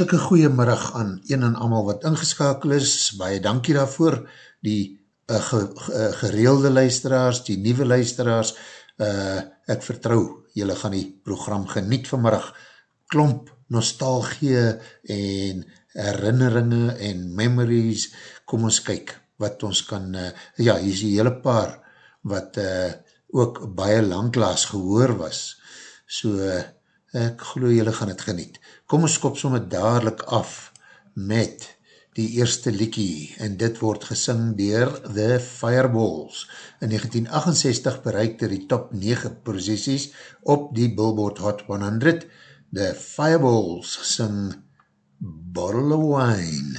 hartelike goeie middag aan een en amal wat ingeskakel is, baie dankie daarvoor, die uh, ge, uh, gereelde luisteraars, die nieuwe luisteraars, uh, ek vertrou, jylle gaan die program geniet vanmiddag, klomp nostalgie en herinneringe en memories, kom ons kyk wat ons kan, uh, ja, hier is die hele paar wat uh, ook baie langklaas gehoor was, so uh, ek geloof jylle gaan het geniet. Kom ons kop somme dadelijk af met die eerste liekie en dit word gesing dier The Fireballs. In 1968 bereikte die top 9 posisies op die Billboard Hot 100. The Fireballs sing Bottle of Wine.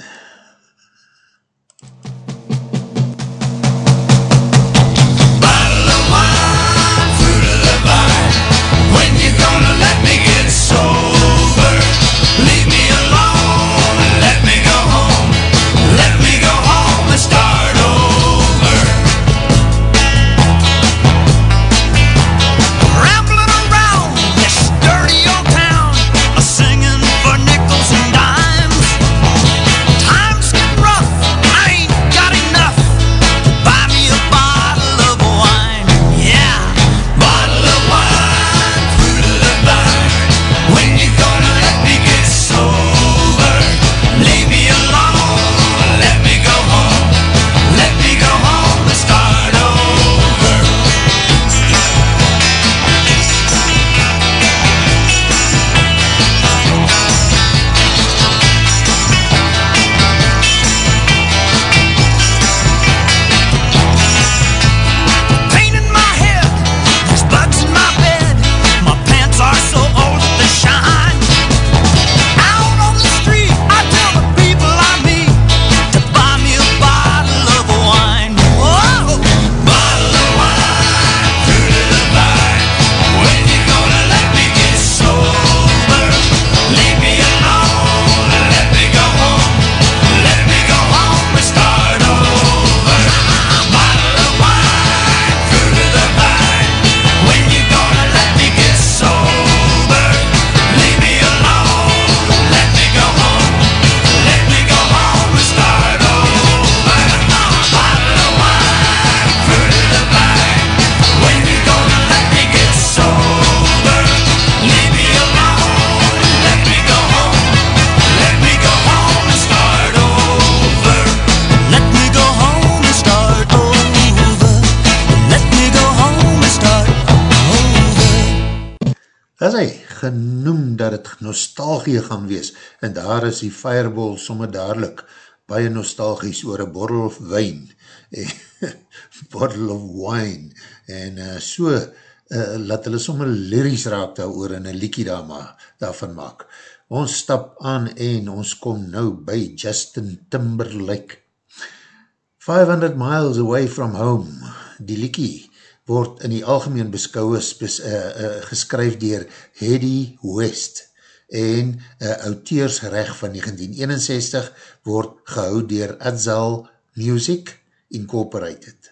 Daar is die fireball somme dadelijk baie nostalgies oor een bottle of wijn, bottle of wine, en uh, so, uh, laat hulle somme lyries raak daar oor en een liekie daar ma, daarvan maak. Ons stap aan en ons kom nou by Justin Timberlake. 500 miles away from home, die liekie, word in die algemeen beskou as bes, uh, uh, geskryf dier Hedy West en uh, auteursrecht van 1961 word gehou dier Adzal Music Incorporated.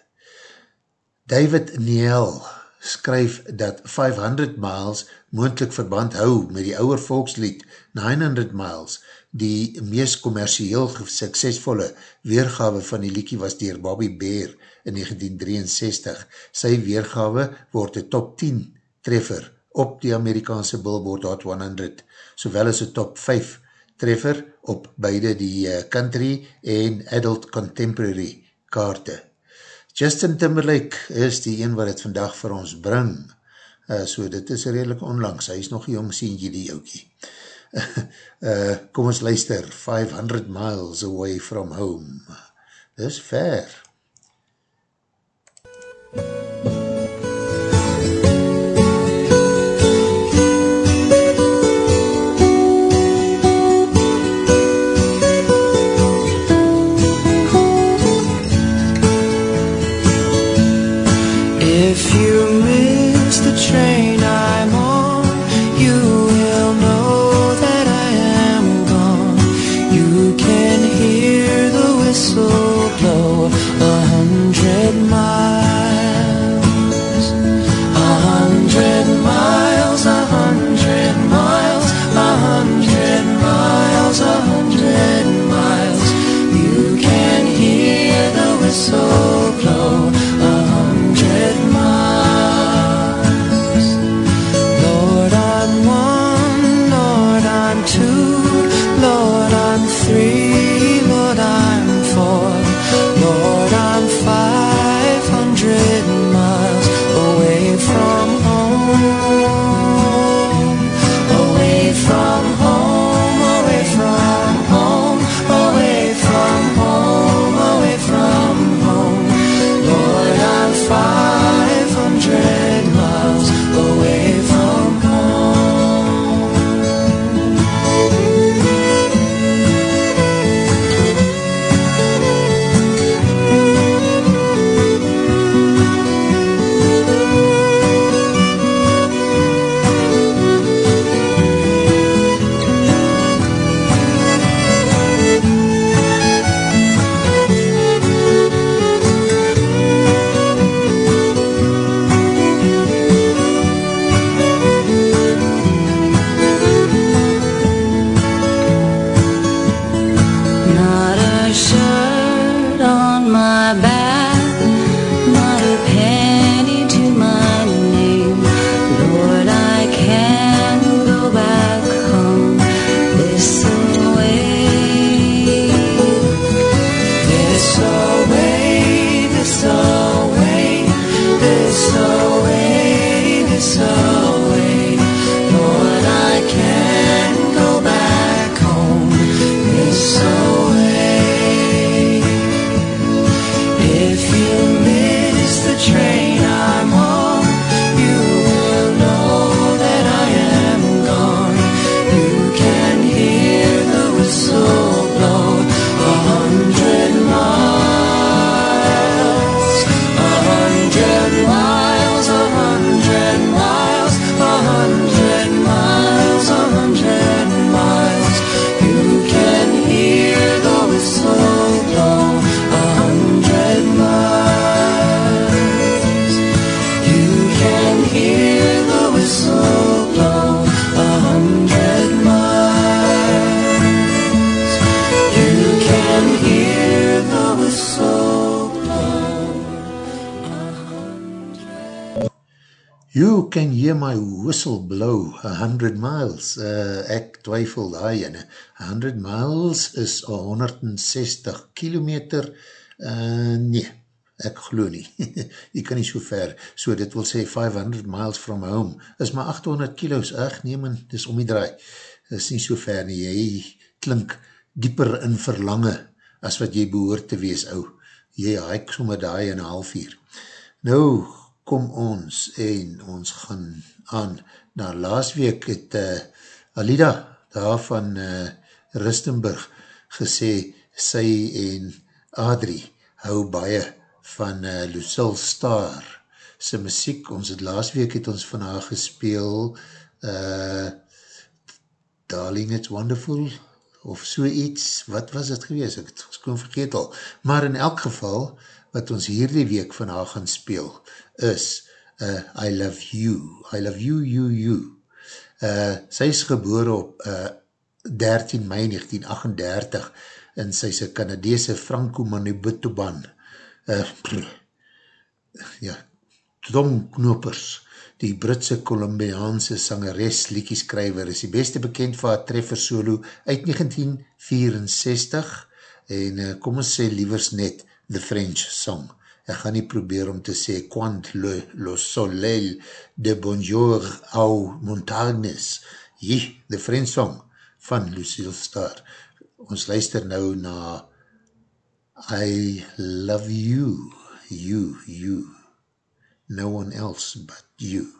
David Niel skryf dat 500 miles moendlik verband hou met die ouwe volkslied 900 miles. Die meest commercieel suksesvolle weergawe van die liedje was dier Bobby Bear in 1963. Sy weergawe word die top 10 treffer op die Amerikaanse Billboard Hot 100, sowel as die top 5 treffer op beide die uh, country en adult contemporary kaarte. Justin Timberlake is die een wat het vandag vir ons bring. Uh, so dit is redelijk onlangs, hy is nog jong sien jy die oukie. uh, kom ons luister, 500 miles away from home. Dis ver. Senhor. Whistle blow, a hundred miles, uh, ek twyfel ene, a hundred miles is a 160 kilometer, uh, nee, ek glo nie, jy kan nie so ver, so dit wil sê 500 miles from home, is maar 800 kilo's, ach nee man, dis om die draai, is nie so ver nie, jy klink dieper in verlange, as wat jy behoort te wees, ou, jy haik sommer daai in half uur. Nou, kom ons en ons gaan aan. Na laas week het uh, Alida daar van uh, Ristenburg gesê sy en Adrie hou baie van uh, Lucille Star sy muziek. Ons het laas week het ons van haar gespeel uh, Darling It's Wonderful of so iets. Wat was het gewees? Ek het skoon vergeet al. Maar in elk geval wat ons hierdie week van haar gaan speel is uh, I love you, I love you, you, you. Uh, sy is geboor op uh, 13 mei 1938 en sy is een Canadeese Franco Manubutoban. Uh, ja, Tom Knopers, die Britse Colombiaanse sangeres liekieskrijver, is die beste bekend van haar treffer solo uit 1964 en uh, kom ons sê liewers net The French Song. Ek gaan nie probeer om te sê Quant le, le soleil de bonjour au montagnes. Jee, The French Song van Lucille Starr. Ons luister nou na I love you, you, you no one else but you.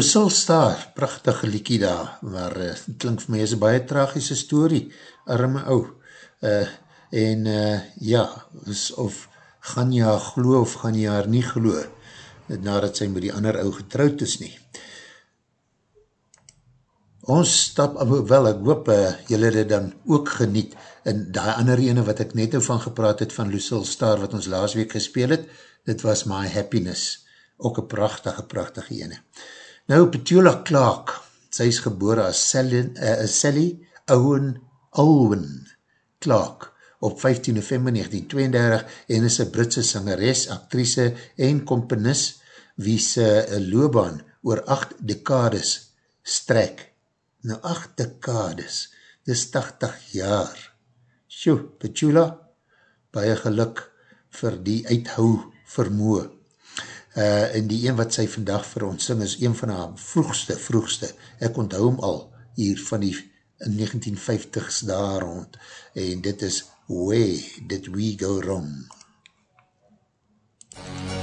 Lucille Star, prachtige liekie daar, maar uh, klink vir my is een baie tragische story, arme ou. Uh, en uh, ja, of gaan jy haar glo of gaan jy haar nie glo, nadat sy met die ander ou getrouwd is nie. Ons stap, wel ek hoop uh, jylle dit dan ook geniet, en die ander ene wat ek net van gepraat het van Lucille Star, wat ons laas week gespeel het, dit was My Happiness, ook een prachtige, prachtige ene. Nou, Petula Clark, sy is geboor as Sally, uh, Sally Owen Alwyn Clark op 15 november 1932 en is een Britse sangeres, actrice en komponis wie sy loobaan oor 8 dekades strek. Nou 8 dekades, dis 80 jaar. Sjoe, Petula, baie geluk vir die uithou vermoe uh, en die een wat sy vandag vir ons sing is een van haar vroegste, vroegste, ek onthou hom al hier van die 1950s daar rond, en dit is Where Did We Go Wrong? kyk,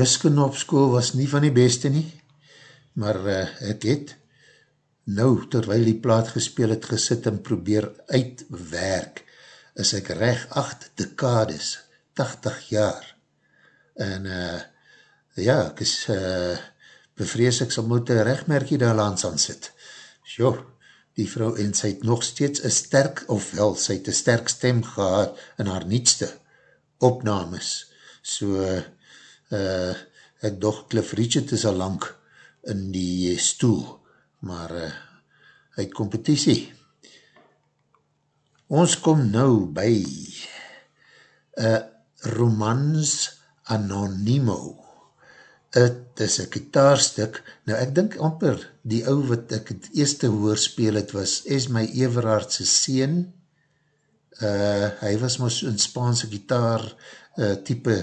wiskunde op school was nie van die beste nie, maar uh, ek het nou, terwijl die plaat gespeel het, gesit en probeer uitwerk, is ek recht acht dekades, 80 jaar, en uh, ja, ek is uh, bevrees ek sal moet een rechtmerkie daar lands aan sit. Jo, die vrou, en sy het nog steeds een sterk, of wel, sy het een sterk stem gehad in haar nietste opnames. So, uh, ek doch Cliff Richard is al lang in die stoel, maar uh, uit competitie. Ons kom nou by uh, Romans Anonimo. Het is een kitaarstuk, nou ek dink amper die ou wat ek het eerste hoorspeel het was, is my Everardse seen, uh, hy was maar in Spaanse gitaar uh, type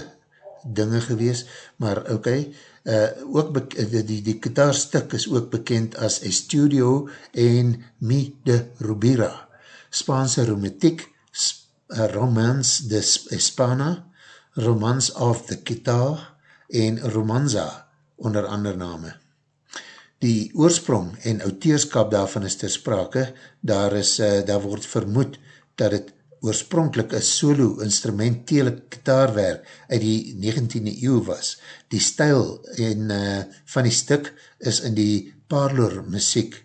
dinge gewees, maar ok, uh, ook die, die, die kitaarstuk is ook bekend as Estudio en Mi de Rubira, Spaanse romantiek, uh, Romance de Espana, Romance of the Guitar, en Romanza onder ander name. Die oorsprong en auteurskap daarvan is ter sprake, daar, is, uh, daar word vermoed dat het oorspronkelijk een solo instrumentele gitaarwerk uit die 19e eeuw was. Die stijl en, uh, van die stuk is in die parlor muziek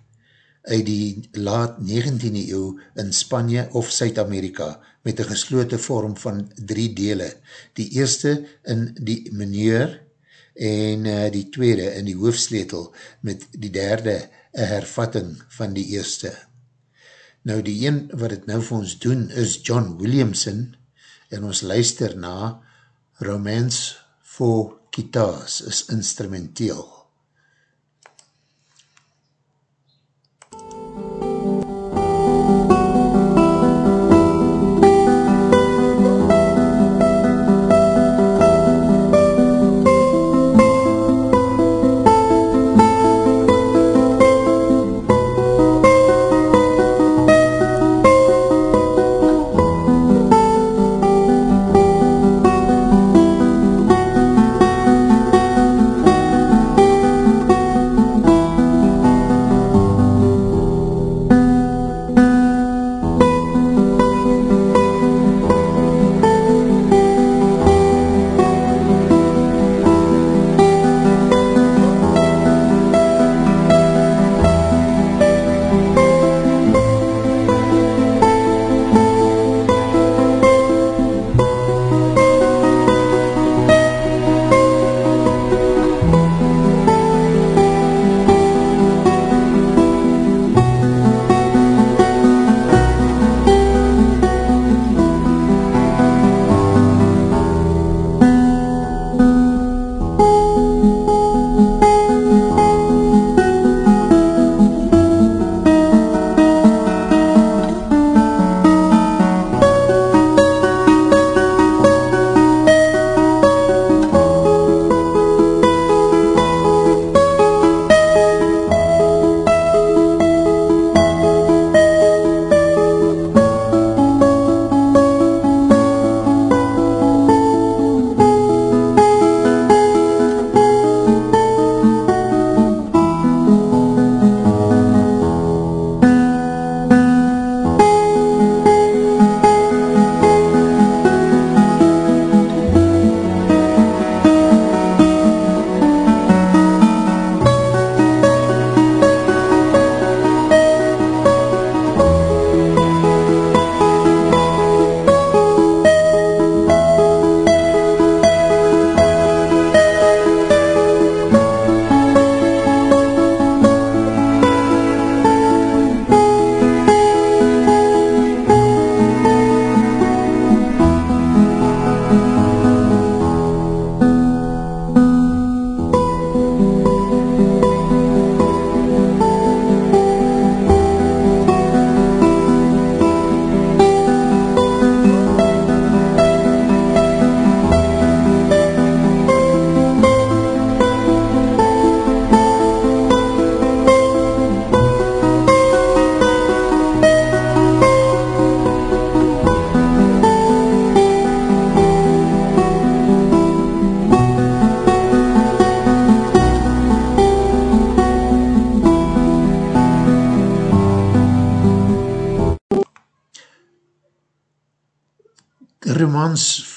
uit die laat 19e eeuw in Spanje of Suid-Amerika met een geslote vorm van drie dele. Die eerste in die meneer en uh, die tweede in die hoofdsletel met die derde een hervatting van die eerste. Nou die een wat het nou vir ons doen is John Williamson en ons luister na Romance for Guitars is instrumenteel.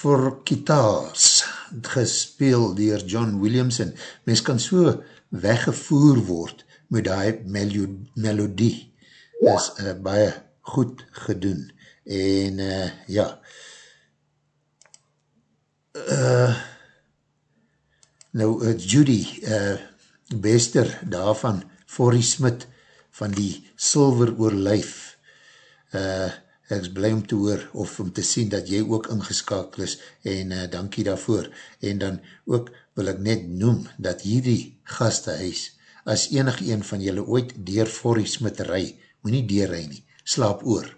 For Guitars, gespeel dier John Williamson. Mens kan so weggevoer word met die melo melodie. Is uh, baie goed gedoen. En uh, ja, uh, nou uh, Judy uh, Bester daarvan, Forrie Smit van die Silver Oorlijf, uh, ek is blij om te hoor of om te sien dat jy ook ingeskakel is en uh, dankie daarvoor. En dan ook wil ek net noem dat hierdie gastehuis, as enig een van julle ooit dier Forrie Smitterij, moet nie deurrij nie, slaap oor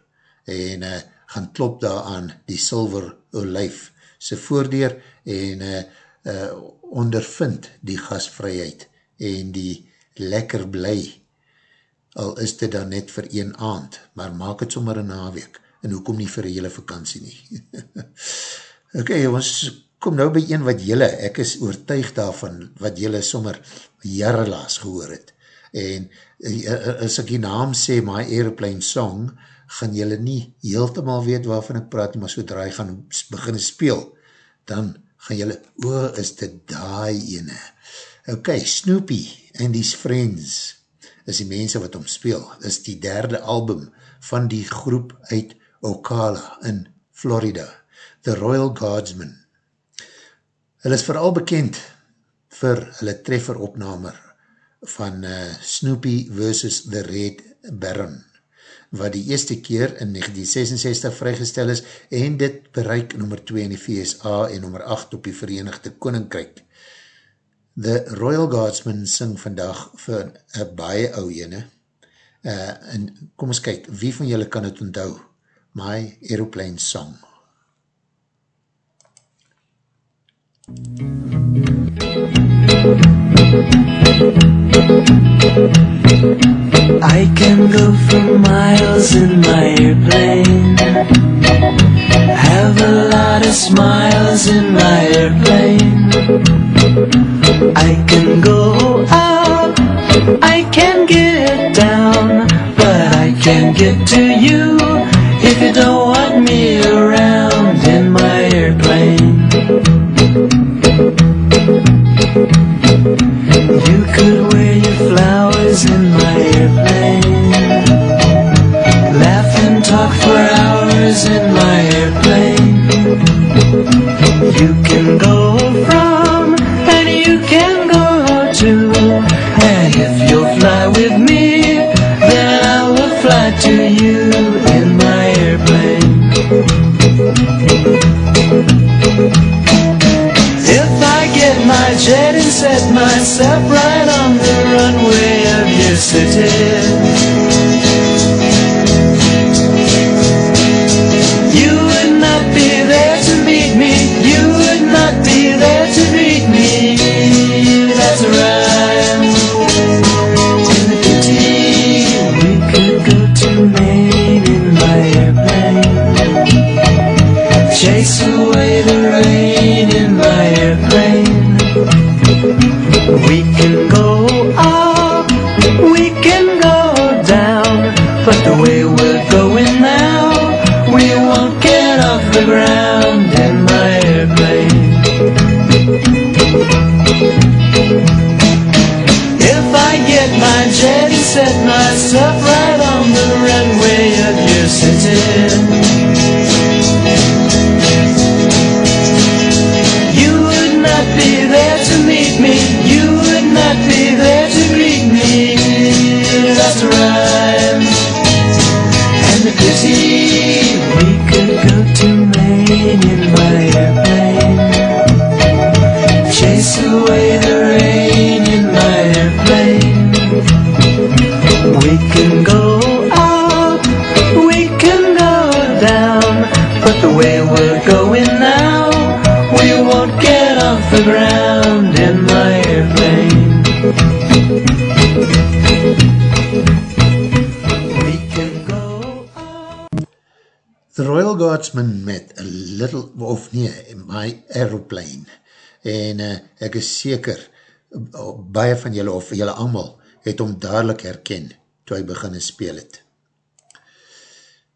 en uh, gaan klop daar aan die Silver Olijf sy voordeur en uh, uh, ondervind die gasvryheid en die lekker bly al is dit dan net vir een aand, maar maak het sommer een naweek, en hoekom nie vir hele vakantie nie. ok, ons kom nou by een wat jylle, ek is oortuig daarvan, wat jylle sommer jarrelaas gehoor het, en uh, as ek die naam sê, My Aeroplane Song, gaan jylle nie heeltemaal weet waarvan ek praat, maar sodra hy gaan begin speel, dan gaan jylle, o, is dit daai ene. Ok, Snoopy and his friends, is die mense wat omspeel, is die derde album van die groep uit Ocala in Florida, The Royal Guardsmen. Hulle is vooral bekend vir hulle treffer opnamer van uh, Snoopy vs. The Red Baron, wat die eerste keer in 1966 vrygestel is en dit bereik nummer 2 in die VSA en nummer 8 op die Verenigde Koninkrijk. The Royal Guardsmen sing vandag vir een baie ou ene. Uh, en kom ons kyk, wie van julle kan het onthou? My Aeroplane Song. I can go for miles in my airplane Have a lot of smiles in my airplane. I can go up, I can get down, but I can't get to you Scotsman met a little, of nee, my aeroplane. En uh, ek is seker, baie van julle, of julle allemaal, het om dadelijk herken, toe hy begin speel het.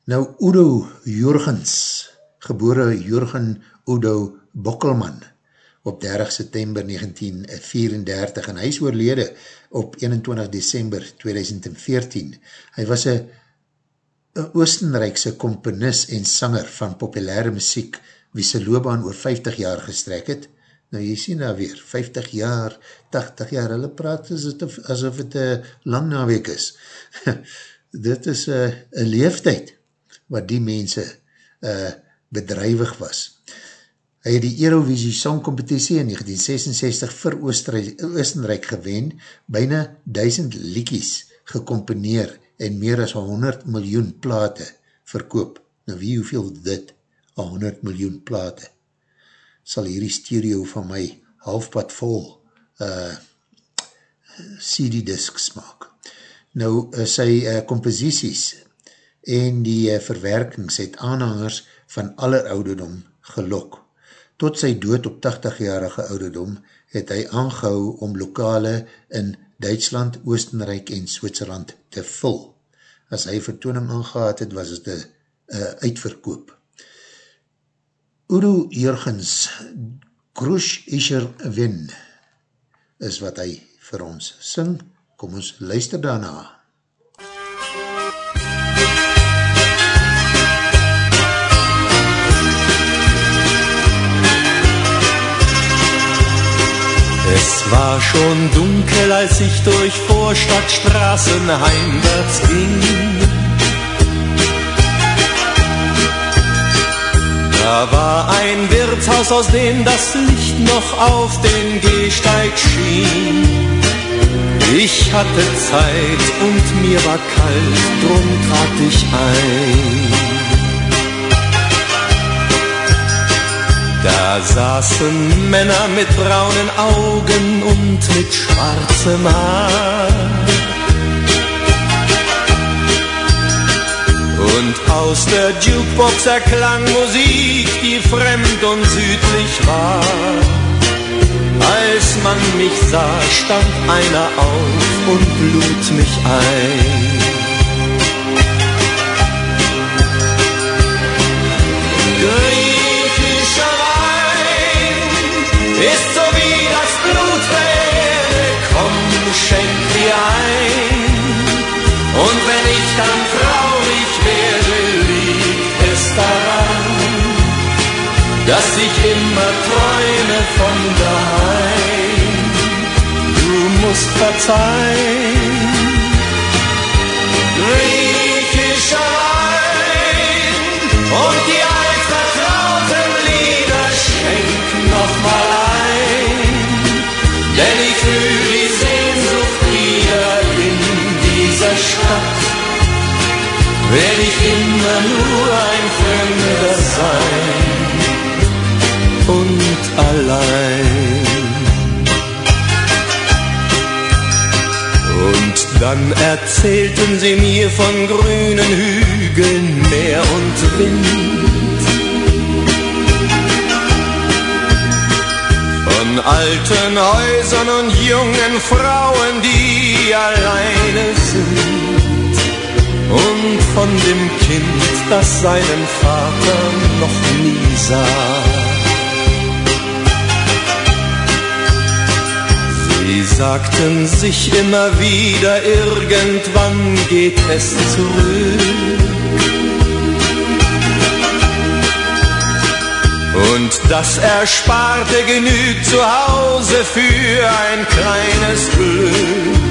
Nou, Udo Jurgens, gebore Jurgen Udo Bokkelman op 30 september 1934 en hy is oorlede op 21 december 2014. Hy was een Oostenrijkse komponis en sanger van populaire muziek wie sy loopbaan oor 50 jaar gestrek het. Nou jy sien daar weer, 50 jaar, 80 jaar, hulle praat asof het een lang naweek is. Dit is een leeftijd wat die mense uh, bedrijwig was. Hy het die Eurovisie Songcompetitie in 1966 vir Oostenrijk gewen, byna duisend liekies gecomponeer en meer as 100 miljoen plate verkoop. Nou wie hoeveel dit? 100 miljoen plate. Sal hierdie stereo van my halfpad vol uh, CD-disks maak. Nou uh, sy uh, composities en die uh, verwerkings het aanhangers van aller ouderdom gelok. Tot sy dood op 80-jarige ouderdom het hy aangehou om lokale in Duitsland, Oostenrijk en Switserland te vul. As hy vertooning aangehaad het, was het een uh, uitverkoop. Udo Jurgens, Krush Ischer Win, is wat hy vir ons sing. Kom ons luister daarna. Es war schon dunkel, als ich durch Vorstadtstraßen heimwärts ging. Da war ein Wirtshaus, aus dem das Licht noch auf den Gehsteig schien. Ich hatte Zeit und mir war kalt, drum trat ich ein. Da saßen Männer mit braunen Augen und mit schwarzem Haar. Und aus der Jukebox erklang Musik, die fremd und südlich war. Als man mich sah, stand einer auf und lud mich ein. Ist so wie das Blut der Erde, komm, schenk dir ein. Und wenn ich dann traurig werde, liegt es daran, dass ich immer träume von daheim. Du musst verzeihen. Immer nur ein Fremder sein und allein. Und dann erzählten sie mir von grünen Hügeln, Meer und Wind. Von alten Häusern und jungen Frauen, die alleine sind. Und von dem Kind, das seinen Vater noch nie sah. Sie sagten sich immer wieder, irgendwann geht es zurück. Und das Ersparte genügt zu Hause für ein kleines Glück.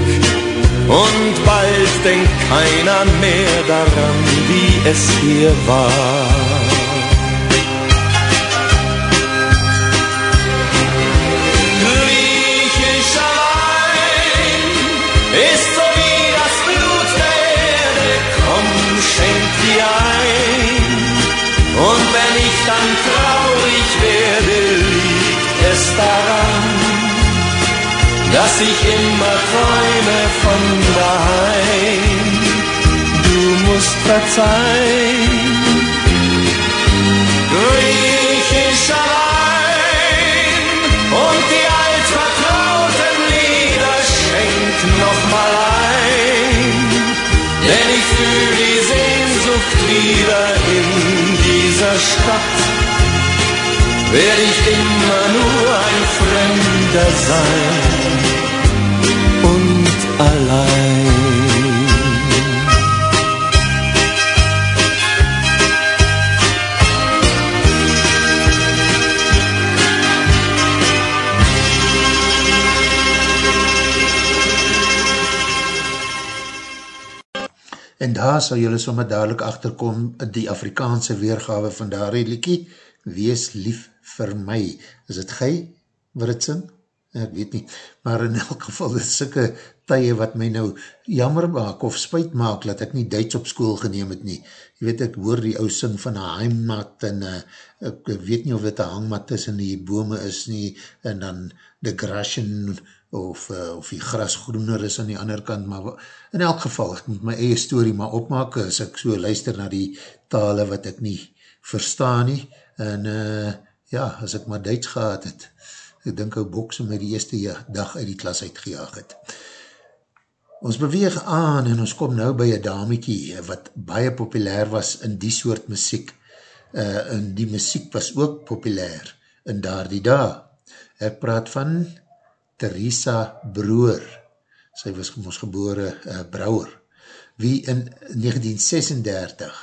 Und bald denkt keiner mehr daran, wie es hier war. Griechischer Wein ist so wie das Blut der Erde, komm, schenk dir ein. Und wenn ich dann traurig werde, liegt es daran, dass ich immer träume von daheim. Du musst verzeihen. Griechischer Wein und die altvertrauten Lieder schenk noch mal ein, denn ich fühle die Sehnsucht wieder in dieser Stadt. Werde ich immer nur ein Fremder sein allein. En daar sal julle sommer dadelijk achterkom die Afrikaanse weergawe van daar liekie, Wees lief vir my. Is het gij wat het sing? Ek weet nie, maar in elk geval dit sikke tye wat my nou jammer maak of spuit maak dat ek nie Duits op school geneem het nie. Je weet, ek hoor die ou sing van een heimmat en uh, ek weet nie of dit een hangmat tussen die bome is nie en dan de grasjen of, uh, of die gras groener is aan die ander kant, maar in elk geval, ek moet my eie story maar opmaak as ek so luister na die tale wat ek nie verstaan nie en uh, ja, as ek maar Duits gehad het, ek dink ou bokse my die eerste dag uit die klas uitgejaag het. Ons beweeg aan en ons kom nou by een damiekie wat baie populair was in die soort muziek. Uh, en die muziek was ook populair in daar die dag. Ek praat van Theresa Broer. Sy was ons gebore uh, brouwer. Wie in 1936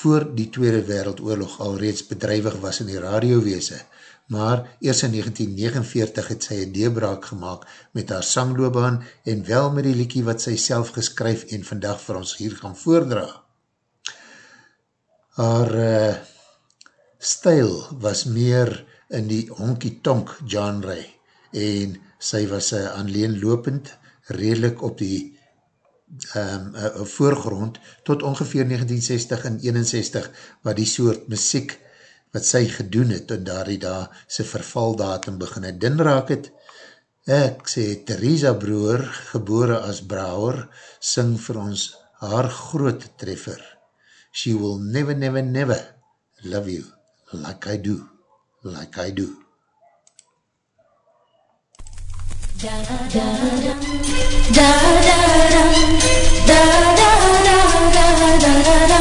voor die Tweede Wereldoorlog al reeds bedrijwig was in die radiowese, maar eers in 1949 het sy een deebraak gemaakt met haar sangloobaan en wel met die liekie wat sy self geskryf en vandag vir ons hier gaan voordra. Haar uh, stijl was meer in die honky-tonk genre en sy was uh, aanleenlopend redelijk op die um, uh, voorgrond tot ongeveer 1960 en 61 wat die soort muziek wat sy gedoen het en daar die daar sy vervaldatum begin het din raak het. Ek sê Theresa Broer, gebore as Brouwer, sing vir ons haar groot treffer. She will never, never, never love you like I do, like I do. Da da da da da da da da da da da da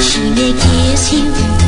She may kiss you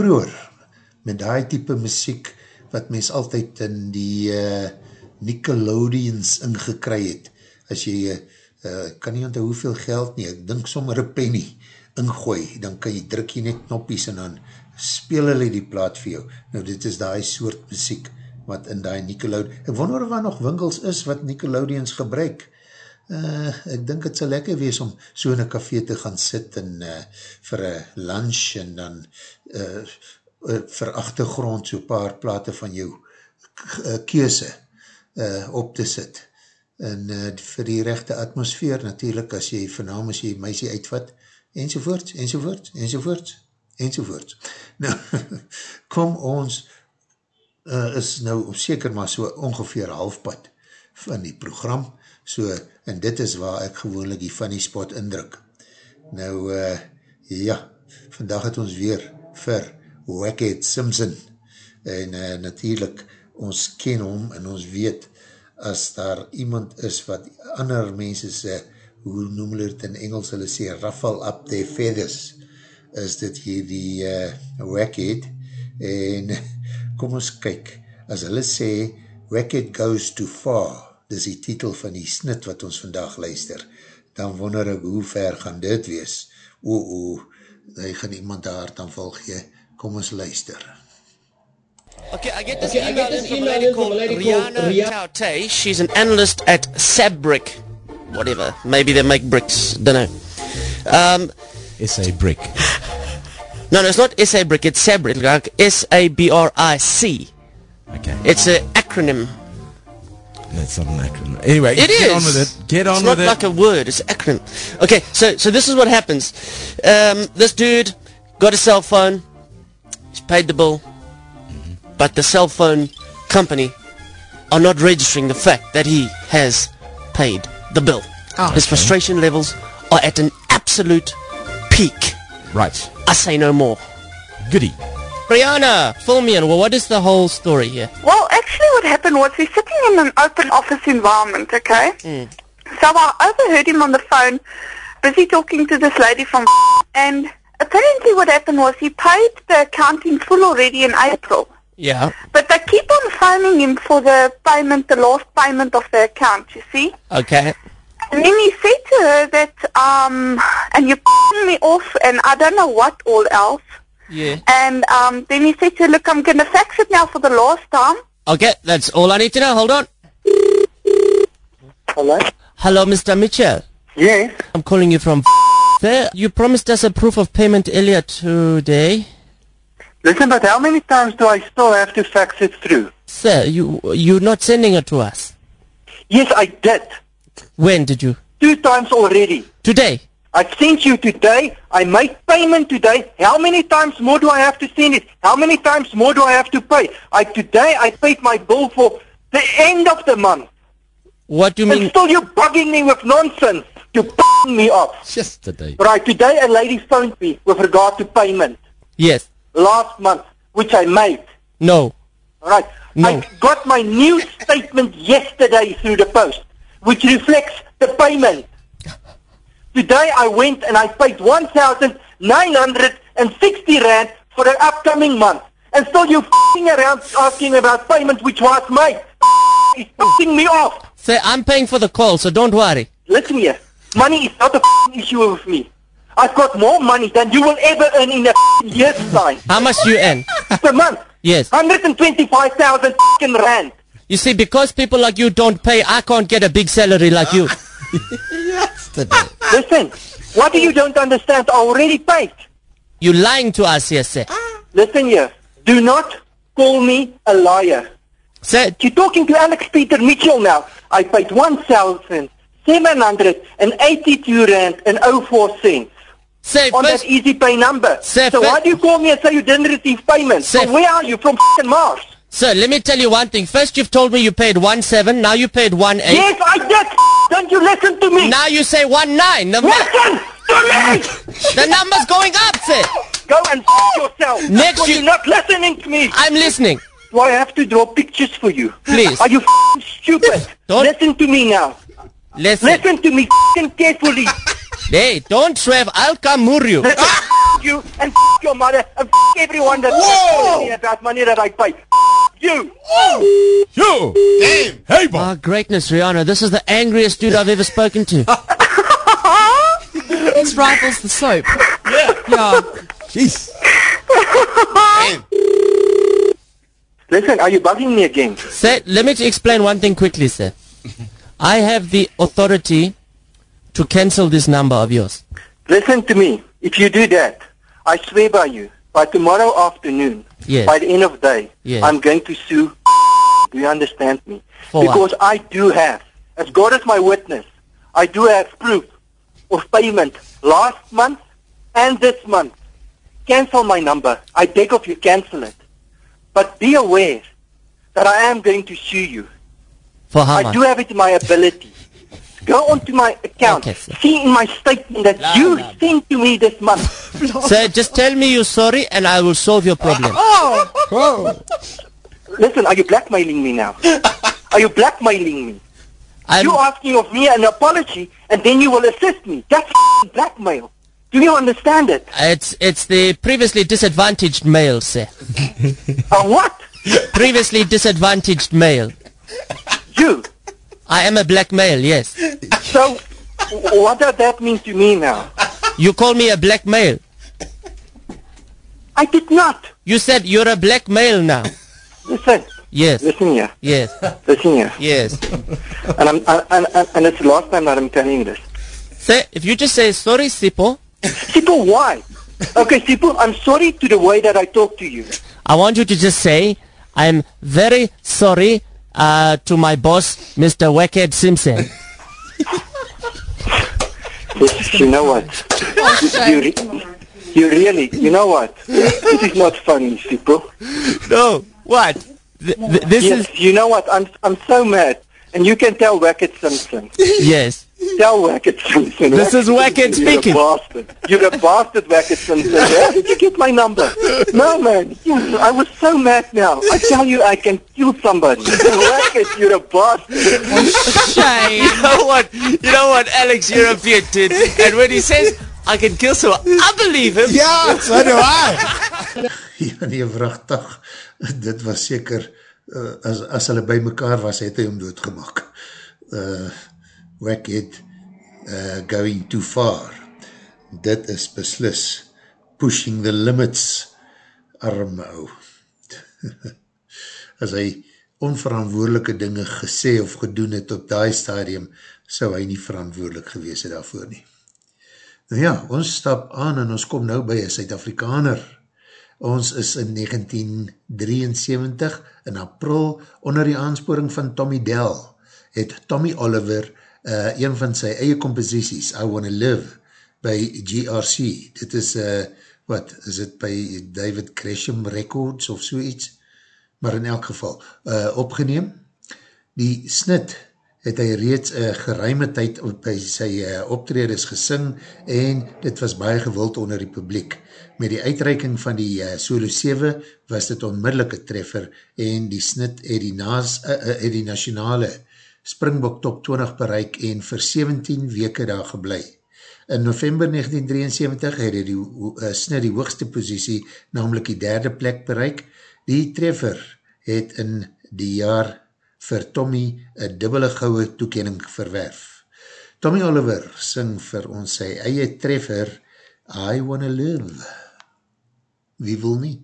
Broer, met die type muziek wat mens altyd in die uh, Nickelodeons ingekry het, as jy, uh, kan nie onthou hoeveel geld nie, ek dink sommer een penny ingooi, dan kan jy druk jy net knoppies en dan speel hulle die plaat vir jou. Nou dit is die soort muziek wat in die Nickelodeon, ek wonder of daar nog winkels is wat Nickelodeons gebruik, Uh, ek dink het sal lekker wees om so in een café te gaan sit en uh, vir een lunch en dan uh, uh, vir achtergrond so paar plate van jou uh, keuse uh, op te sit. en uh, vir die rechte atmosfeer natuurlijk, as jy vanavond as jy meisie uitvat, enzovoorts, enzovoorts, enzovoorts, enzovoorts. Nou, kom ons, uh, is nou seker maar so ongeveer halfpad van die program, so, en dit is waar ek gewoonlik die funny spot indruk. Nou, uh, ja, vandag het ons weer vir Wackhead Simpson, en uh, natuurlijk, ons ken hom en ons weet, as daar iemand is wat ander mense sê, hoe noem hulle het in Engels, hulle sê, ruffle up their feathers, is dit hier die uh, Wackhead, en kom ons kyk, as hulle sê, Wackhead goes too far, dis die titel van die snit wat ons vandag luister, dan wonder ek hoe ver gaan dit wees, o, o, hy gaan iemand daar dan volg gee, kom ons luister. Okay, I get this Okay, I email get this email lady in from a lady called Rihanna Ria- Taute. She's an analyst at Sabrick. Whatever. Maybe they make bricks. Don't know. Um, SA Brick. no, no, it's not Sabrick. It's Sabrick. Like S-A-B-R-I-C. Okay. It's an acronym. That's not an acronym. Anyway, It get is. on with it. Get on it's with not like a word. It's an acronym. Okay, so so this is what happens. Um, this dude got a cell phone. He's paid the bill, but the cell phone company are not registering the fact that he has paid the bill. Oh, His okay. frustration levels are at an absolute peak. right. I say no more. Goody. Brianna, fill me in. Well, what is the whole story here? Well, actually what happened was we're sitting in an open office environment, okay? So I overheard him on the phone, busy talking to this lady from and apparently what happened was he paid the account in full already in April. Yeah. But they keep on phoning him for the payment, the last payment of the account, you see? Okay. And then he said to her that, um, and you're pissing me off and I don't know what all else. Yeah. And um, then he said to her, look, I'm going to fax it now for the last time. Okay, that's all I need to know. Hold on. Hello? Hello, Mr. Mitchell. Yes. I'm calling you from there. You promised us a proof of payment earlier today. Listen, but how many times do I still have to fax it through? Sir, you you're not sending it to us. Yes, I did. When did you? Two times already. Today. I sent you today. I made payment today. How many times more do I have to send it? How many times more do I have to pay? I today I paid my bill for the end of the month. What do you And mean? still you're bugging me with nonsense. You're bugging me off. Yesterday. Right, today a lady phoned me with regard to payment Yes. last month, which I made. No. Alright. No. I got my new statement yesterday through the post, which reflects the payment. Today I went and I paid 1,960 rand for the upcoming month. And still you f***ing around asking about payment which was made. He's f***ing me off. Sir, I'm paying for the call, so don't worry. Listen here. Money is not a f***ing issue with me. I've got more money than you will ever earn in a f***ing year's time. How much do you earn? per month. Yes. 125,000 f***ing rand. You see, because people like you don't pay, I can't get a big salary like you. Yesterday. Listen, what do you don't understand? I already paid. You're lying to us here, sir. Listen here. Do not call me a liar. Sir, You're talking to Alex Peter Mitchell now. I paid 1,782 rand and 04 cents sir, on first, that easy pay number. Sir, so why do you call me and say you didn't receive payment? Sir- From where are you? From f***ing Mars? Sir, let me tell you one thing. First, you've told me you paid one seven. Now you paid one eight. Yes, I did. Don't you listen to me? Now you say one nine. The, Listen to me! the number's going up, sir. Go and f- yourself. Next you- you're not listening to me. I'm listening. Do I have to draw pictures for you? Please. Are you f***ing stupid? Don't- Listen to me now. Listen. Listen to me f***ing carefully. Hey, don't swear. I'll come mur you. Listen, you and f- your mother and f- everyone that's calling me about money that I pay. F- you. You. Damn. Hey, boy. Ah, greatness, Rihanna. This is the angriest dude I've ever spoken to. This rivals the soap. Yeah. Yeah. Jeez. Listen, are you bugging me again? Sir, let me explain one thing quickly, sir. I have the authority to cancel this number of yours. Listen to me. If you do that, I swear by you, by tomorrow afternoon, Yes. by the end of the day, Yes. I'm going to sue. Do you understand me? For what? because I do have as God is my witness, I do have proof of payment last month and this month. Cancel my number. I beg of you, cancel it. But be aware that I am going to sue you. For how I much? do have it in my ability. Go onto my account. Okay, sir. See in my statement that you sent to me this month. Sir, just tell me you're sorry and I will solve your problem. Oh, Listen, are you blackmailing me now? Are you blackmailing me? I'm, you asking of me an apology and then you will assist me. That's blackmail. Do you understand it? it's, it's the previously disadvantaged male, sir. Uh, what? Previously disadvantaged male. You. I am a black male, yes. So, what does that mean to me now? You call me a black male. I did not. You said you're a black male now. Listen, Yes, listen here, yes, listen here. yes. And I'm, and, and, it's the last time that I'm telling you this. Sir, if you just say sorry, Sipo, Sipo, why? Okay, Sipo, I'm sorry to the way that I talk to you. I want you to just say, I'm very sorry uh, to my boss, Mr. Wackhead Simpson. You know what? You, re- you really, you know what? This is not funny, Sipo. No, what? Th- th- this Yes, is, you know what? I'm, I'm so mad. And you can tell Wackett Simpson. yes. Tell Wackett Simpson. This is Wackett You're speaking. a bastard. You're a bastard, Wackett Simpson. Where did you get my number? No, man. I was so mad now. I tell you, I can kill somebody. Wackett, you're a bastard. Shame. You know what? You know what, Alex, you're a beaut, dude. And when he says, I can kill someone, I believe him. Ja, so do I. Ja, nee, vrachtig. Dit was seker, uh, as, as hulle by mekaar was, het hy hom doodgemaak. Uh, Wackhead, uh, going too far. Dit is beslis pushing the limits, arme ou. as hy onverantwoordelike dinge gesê of gedoen het op die stadium, sou hy nie verantwoordelik gewees het daarvoor nie. Nou ja, ons stap aan en ons kom nou by een Suid-Afrikaner. Ons is in 1973, in april, onder die aansporing van Tommy Dell, het Tommy Oliver uh, een van sy eie composities, I Wanna Live, by GRC. Dit is, uh, wat, is het by David Gresham Records of so iets? Maar in elk geval, uh, opgeneem. Die snit het hy reeds uh, geruime tyd op by sy uh, optredes gesing en dit was baie gewild onder die publiek. Met die uitreiking van die uh, Solo 7 was dit onmiddellike treffer en die snit het die, naas, uh, uh, het die nationale Springbok top 20 bereik en vir 17 weke daar geblei. In november 1973 het hy die uh, snit die hoogste positie, namelijk die derde plek bereik. Die treffer het in die jaar vir Tommy een dubbele gouwe toekening verwerf. Tommy Oliver sing vir ons sy eie treffer I Wanna Live. Wie wil nie?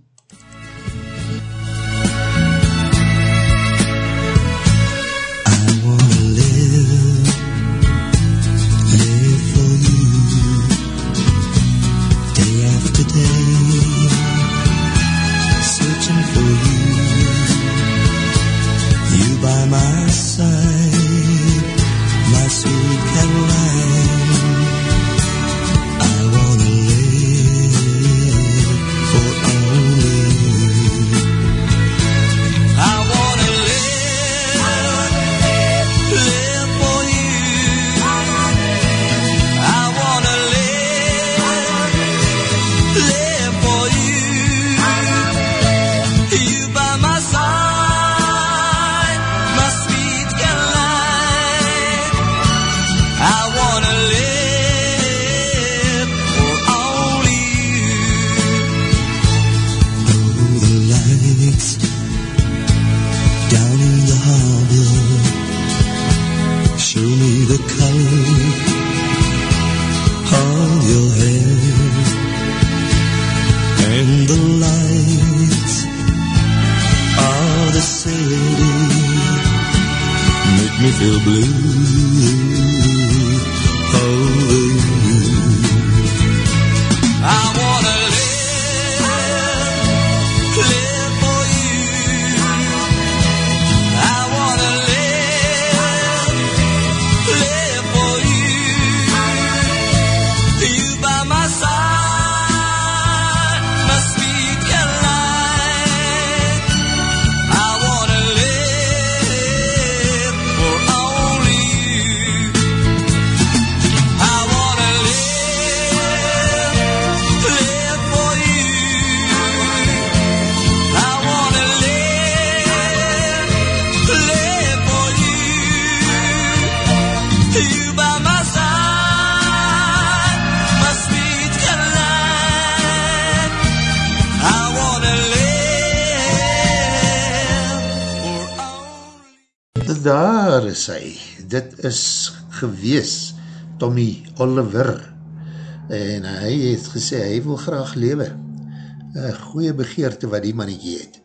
Feel blue Dit is gewees Tommy Oliver en hy het gesê hy wil graag lewe. Een goeie begeerte wat die mannetjie het.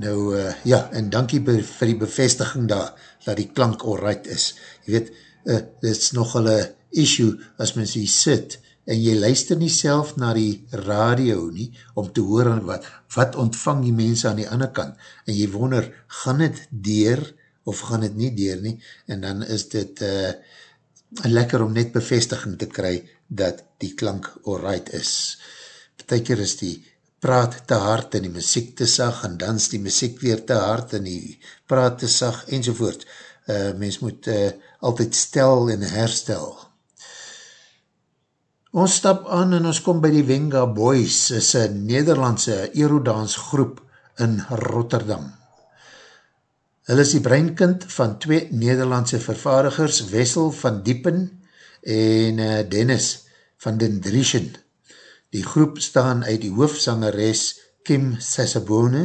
Nou, uh, ja, en dankie vir die bevestiging daar, dat die klank alright is. Je weet, uh, dit is nogal een issue as mens hier sit en jy luister nie self na die radio nie, om te hoor wat, wat ontvang die mense aan die ander kant, en jy wonder, gaan het deur, of gaan het nie deur nie, en dan is dit uh, lekker om net bevestiging te kry, dat die klank alright is. Betekker is die praat te hard en die muziek te sag, en dans die muziek weer te hard en die praat te sag, enzovoort. Uh, mens moet uh, altyd stel en herstel, Ons stap aan en ons kom by die Venga Boys, is een Nederlandse aerodans groep in Rotterdam. Hulle is die breinkind van twee Nederlandse vervaardigers, Wessel van Diepen en uh, Dennis van den Drieschen. Die groep staan uit die hoofsangeres Kim Sessabone,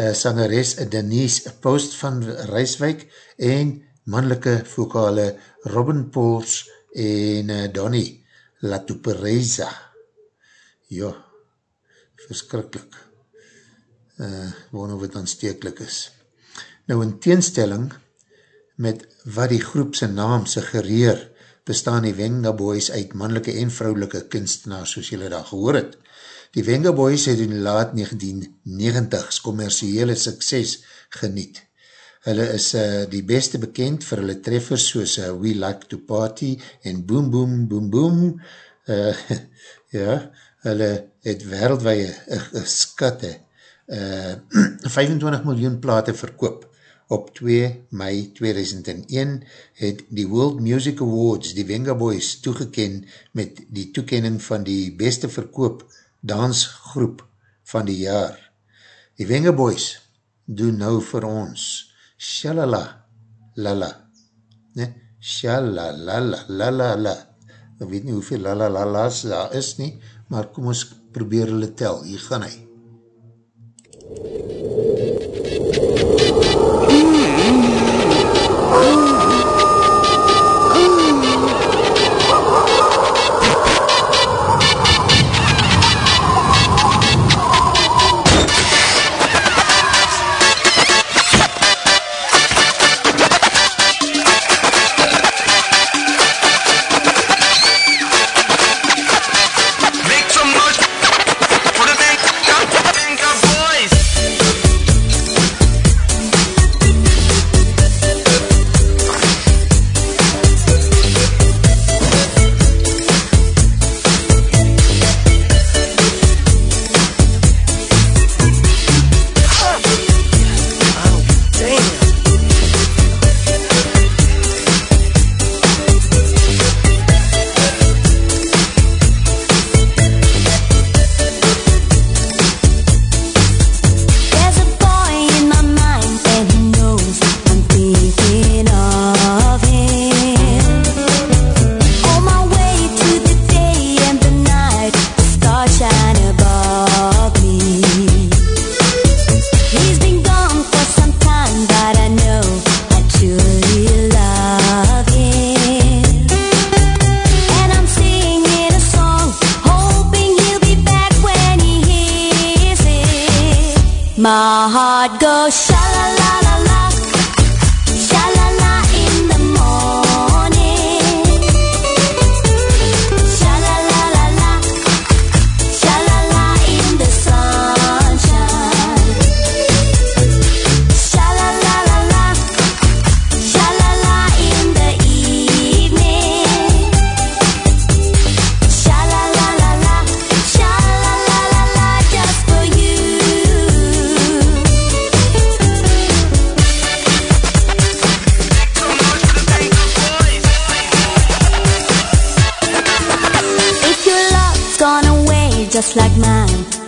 uh, sangeres Denise Post van Rijswijk en mannelike vokale Robin Pauls en uh, Donnie La Tupereza. Ja, verskrikkelijk. Uh, wonder wat aanstekelijk is. Nou in teenstelling met wat die groepse naam suggereer, bestaan die Venga Boys uit mannelike en vrouwelike kunstenaars, soos julle daar gehoor het. Die Venga Boys het in laat 1990s commerciële sukses geniet. Hulle is uh, die beste bekend vir hulle treffers soos uh, We Like to Party en Boom Boom Boom Boom. Uh, ja, hulle het wereldwee uh, skatte uh, 25 miljoen plate verkoop. Op 2 mei 2001 het die World Music Awards die Venga Boys toegeken met die toekenning van die beste verkoop dansgroep van die jaar. Die Venga Boys doen nou vir ons shalala, lala, ne, shalala, lala, la, ek weet nie hoeveel lala, lala's daar is nie, maar kom ons probeer hulle tel, hier gaan hy. My just like mine.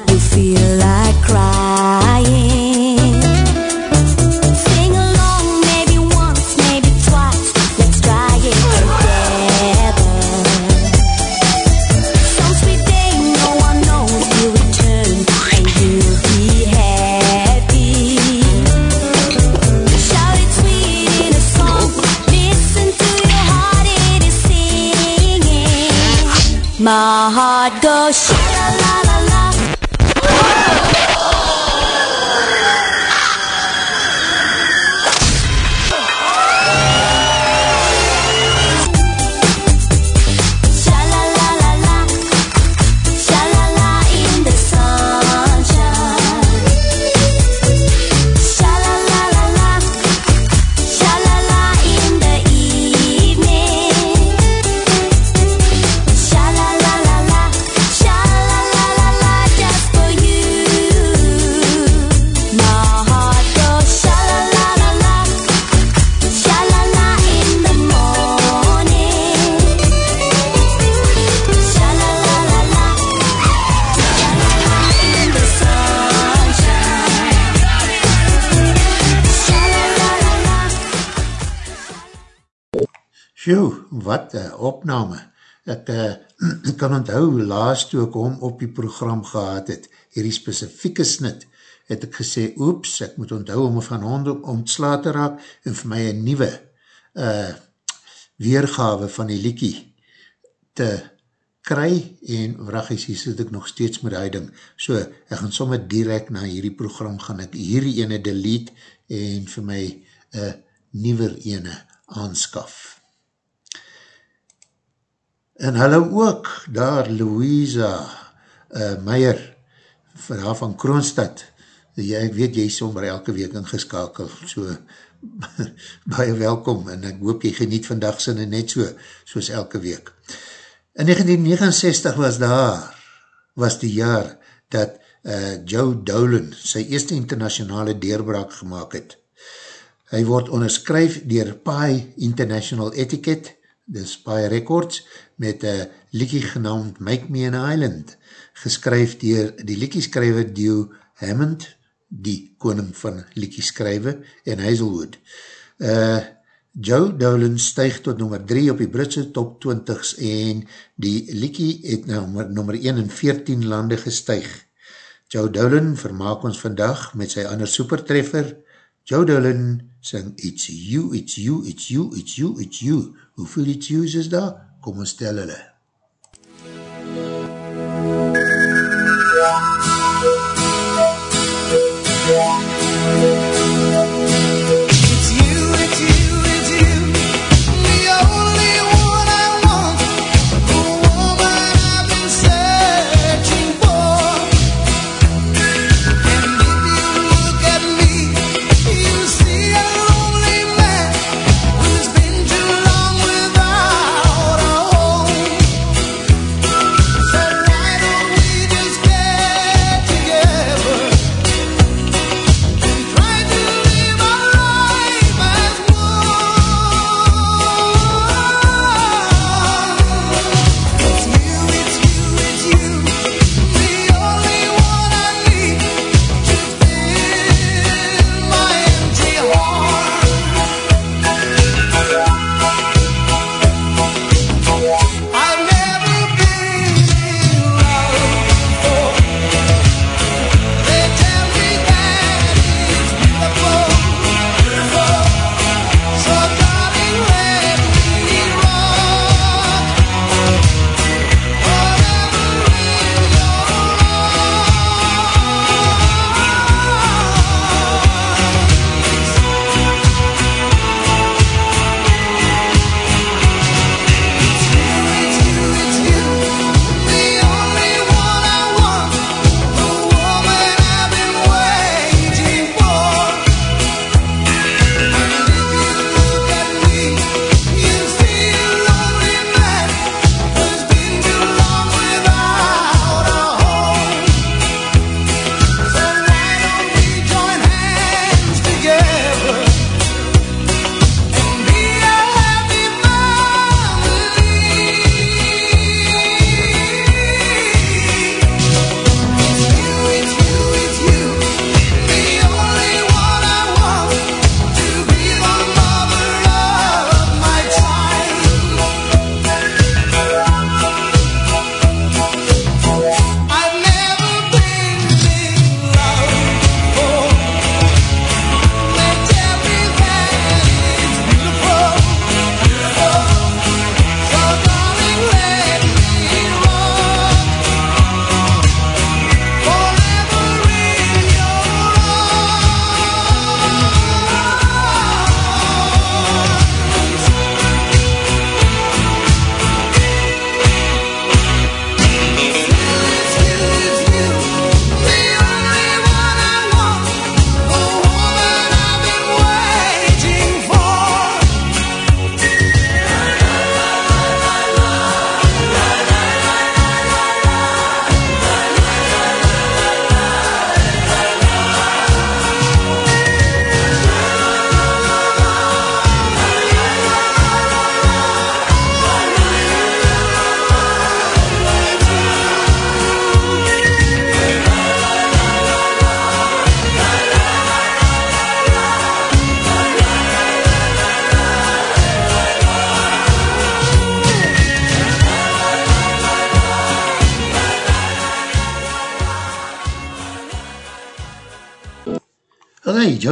Wat een opname. Ek uh, kan onthou, laas toe ek hom op die program gehad het, hierdie specifieke snit, het ek gesê, oeps, ek moet onthou om van hond ontsla te raak en vir my een nieuwe uh, weergawe van die liekie te kry en vragies, hier sit ek nog steeds met die ding. So, ek gaan sommer direct na hierdie program gaan ek hierdie ene delete en vir my een nieuwer ene aanskaf. En hulle ook, daar Louisa uh, Meijer, van haar van Kroonstad, jy, ek weet jy is sommer elke week ingeskakel, so baie welkom, en ek hoop jy geniet vandag sinne net so, soos elke week. In 1969 was daar, was die jaar, dat uh, Joe Dolan sy eerste internationale deurbraak gemaakt het. Hy word onderskryf dier Pi International Etiquette, dis Pi Records, met een liekie genaamd Make Me an Island, geskryf dier die liekieskryver Dio Hammond, die koning van liekieskrywe, en Hazelwood. Uh, Joe Dolan stuig tot nummer 3 op die Britse top 20s en die liekie het nummer, nummer 1 in 14 lande gestuig. Joe Dolan vermaak ons vandag met sy ander supertreffer. Joe Dolan sing It's You, It's You, It's You, It's You, It's You. Hoeveel It's You's is daar? Kom ons stel hulle. It's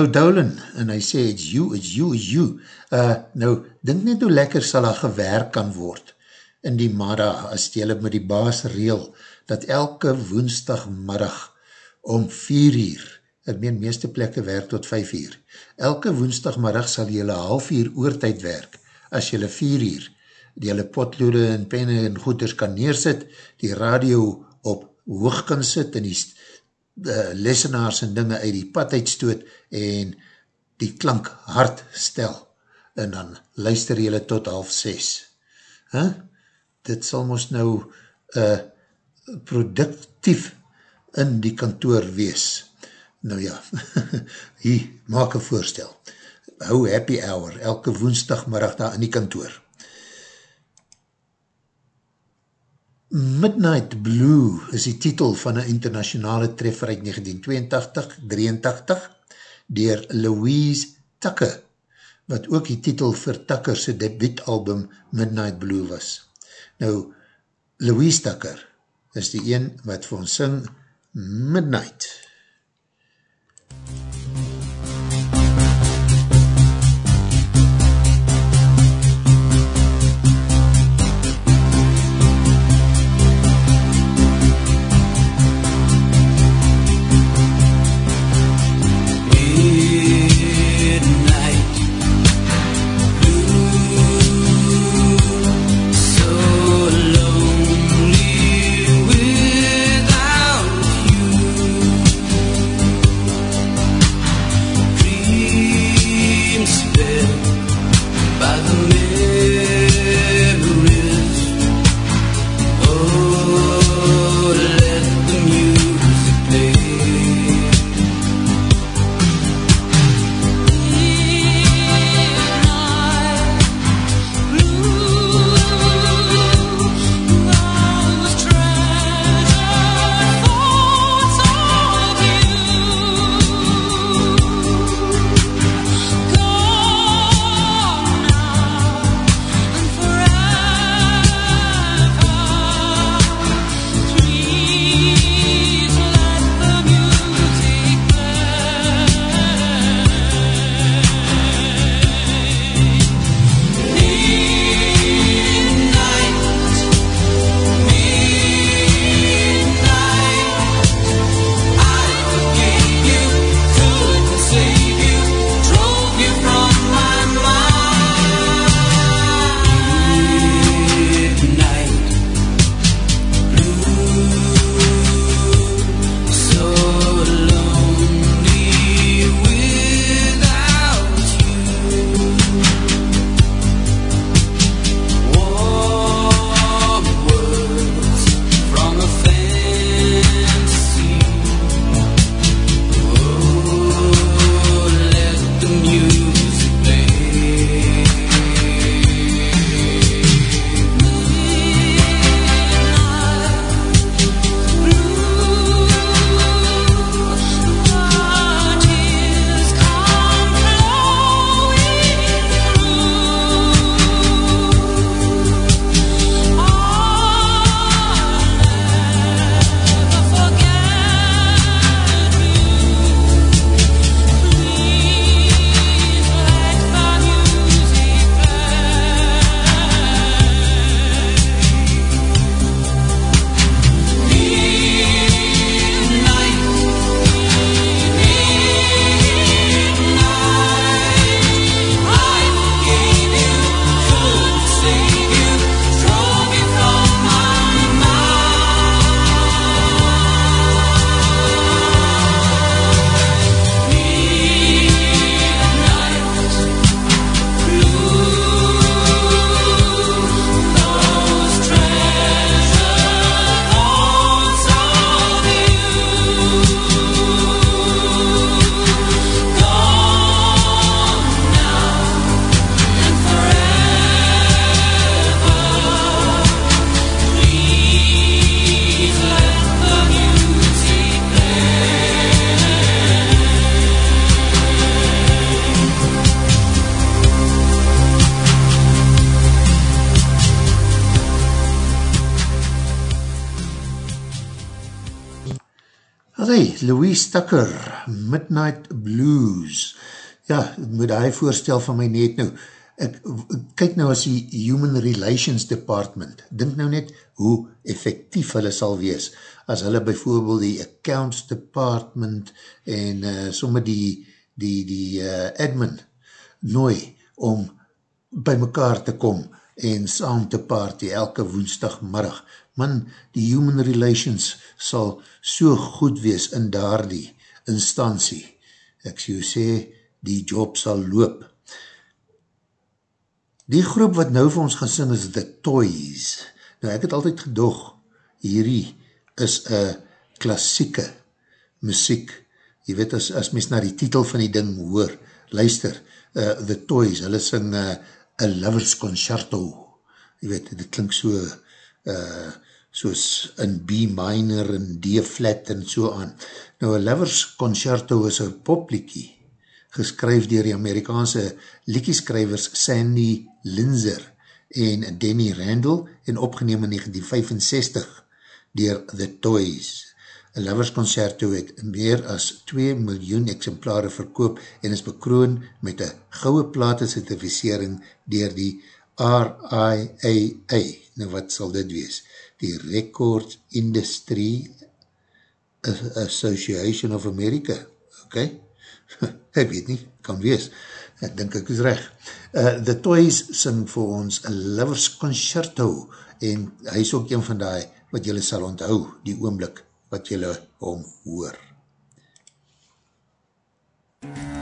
Joe Dolan, en hy sê, it's you, it's you, it's you. Uh, nou, dink net hoe lekker sal daar gewerk kan word in die middag, as jylle met die baas reel, dat elke woensdagmiddag om 4 uur, ek meen meeste plekke werk tot 5 uur, elke woensdagmiddag sal jylle half uur oortijd werk, as jylle 4 uur, die jylle potloede en penne en goeders kan neersit, die radio op hoog kan sit en die uh, lessenaars en dinge uit die pad uitstoot en die klank hard stel en dan luister jylle tot half 6. Huh? Dit sal ons nou uh, productief in die kantoor wees. Nou ja, hier, maak een voorstel. Hou happy hour, elke woensdagmiddag daar in die kantoor. Midnight Blue is die titel van een internationale treffer uit 1982-83 dier Louise Tucker, wat ook die titel vir Tuckerse debuutalbum Midnight Blue was. Nou, Louise Tucker is die een wat vir ons sing Midnight. Midnight. Ok, Louise Tucker, Midnight Blues. Ja, moet hy voorstel van my net nou. Ek, ek kyk nou as die Human Relations Department, dink nou net hoe effectief hulle sal wees, as hulle bijvoorbeeld die Accounts Department en uh, somme die, die, die uh, admin nooi om by mekaar te kom en saam te party elke woensdagmiddag. Man, die Human Relations sal so goed wees in daar die instantie. Ek sê, sê, die job sal loop. Die groep wat nou vir ons gaan sing is The Toys. Nou ek het altyd gedog, hierdie is een klassieke muziek. Je weet, as, as mens na die titel van die ding hoor, luister, uh, The Toys, hulle sing uh, A Lover's Concerto. Je weet, dit klink so, uh, soos in B minor en D flat en so aan. Nou, A Lover's Concerto is een popliekie, geskryf dier die Amerikaanse liekieskrywers Sandy Linzer en Danny Randall en opgeneem in 1965 dier The Toys. A Lovers Concerto het meer as 2 miljoen exemplare verkoop en is bekroon met een gouwe plate certificering dier die RIAA. Nou wat sal dit wees? Die Record Industry Association of America. Okay? ek weet nie, kan wees, ek dink ek is recht. Uh, the Toys sing vir ons A Lovers Concerto en hy is ook een van die wat jylle sal onthou, die oomblik wat jylle om hoor. Toys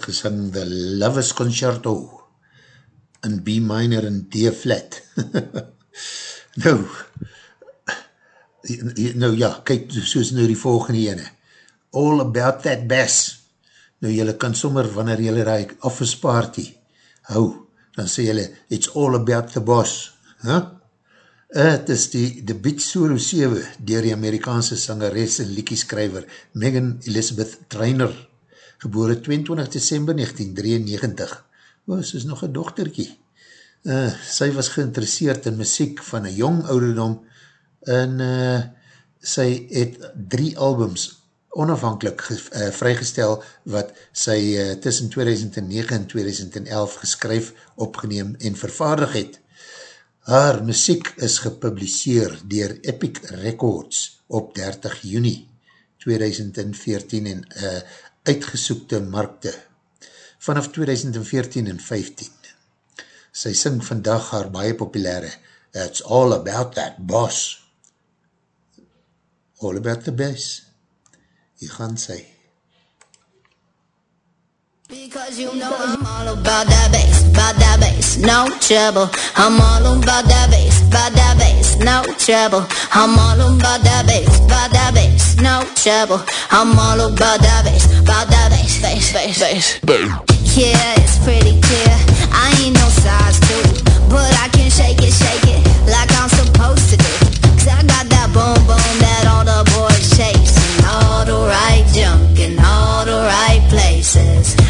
het gesing The Lovers Concerto in B minor en D flat. nou, nou ja, kyk soos nou die volgende ene. All About That Bass. Nou jylle kan sommer wanneer jylle raai office party hou, dan sê jylle, it's all about the boss. Huh? Het is die debiet solo 7 dier die Amerikaanse sangeres en liekieskrijver Megan Elizabeth Trainer gebore 22 december 1993. O, sy is nog een dochterkie. Uh, sy was geïnteresseerd in muziek van een jong ouderdom en uh, sy het drie albums onafhankelijk ge, uh, vrygestel wat sy uh, tussen 2009 en 2011 geskryf, opgeneem en vervaardig het. Haar muziek is gepubliseer dier Epic Records op 30 juni 2014 en uh, uitgesoekte markte vanaf 2014 en 15. Sy sing vandag haar baie populaire It's all about that boss. All about the bass. Hier gaan sy. Because you know I'm all about that bass, about that bass, no trouble. I'm all about that bass, about that bass, no trouble. I'm all about that bass, about that bass, no trouble. I'm all about that bass, about that bass, bass, bass, bass. Yeah, it's pretty clear. I ain't no size two, but I can shake it, shake it like I'm supposed to do. Cause I got that boom boom that all the boys chase, and all the right junk in all the right places.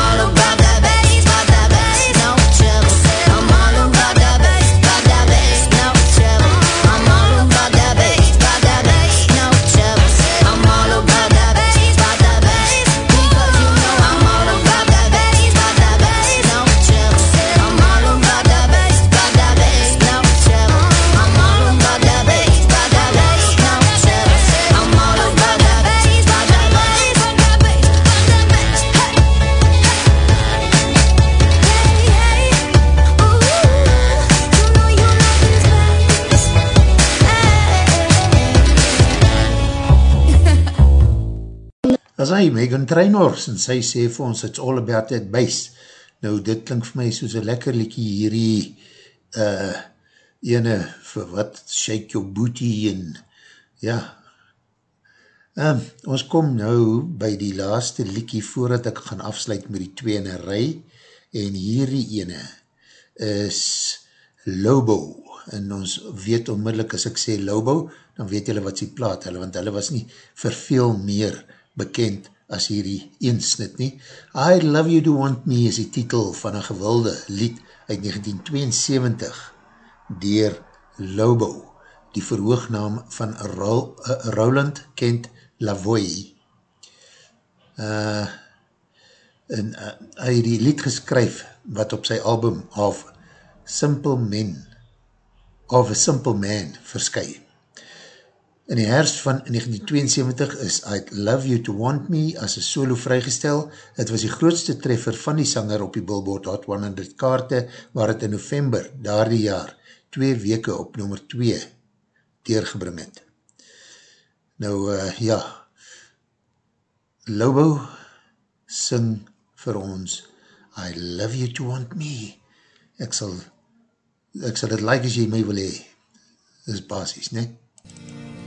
Megan Trainors en sy sê vir ons it's all about that bass. Nou dit klink vir my soos een lekker liekie hierdie uh, ene vir wat? Shake your booty en ja. Um, ons kom nou by die laaste liekie voordat ek gaan afsluit met die twee in een rij. En hierdie ene is Lobo. En ons weet onmiddellik as ek sê Lobo dan weet julle wat sy plaat hulle want hulle was nie vir veel meer bekend as hierdie eensnit nie. I Love You To Want Me is die titel van een gewilde lied uit 1972 dier Lobo, die verhoognaam van Ro uh, Roland Kent Lavoie. Uh, en uh, hy het die lied geskryf wat op sy album of Simple Men of A Simple Man verskye. In die herfst van 1972 is I'd Love You To Want Me as een solo vrygestel. Het was die grootste treffer van die sanger op die Billboard Hot 100 kaarte, waar het in november daar die jaar twee weke op nummer 2 deurgebring het. Nou, uh, ja, Lobo sing vir ons I love you to want me. Ek sal, ek sal het like as jy my wil hee. Dis basis, ne?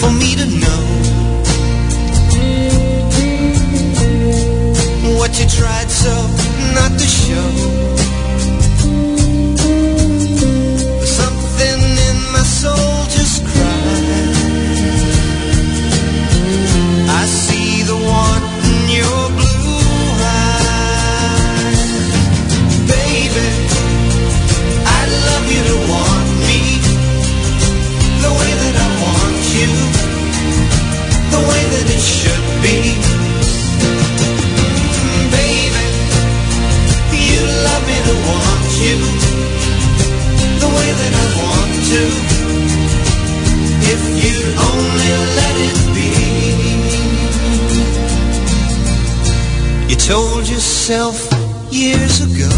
for me to know what you tried so not to show. Yourself years ago.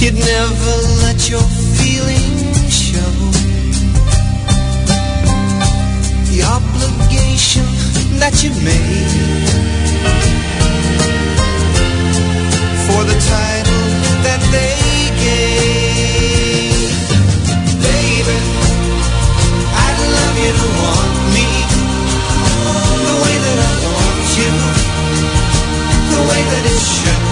You'd never let your feelings show. The obligation that you made For the title that they gave. Baby, I'd love you. to want The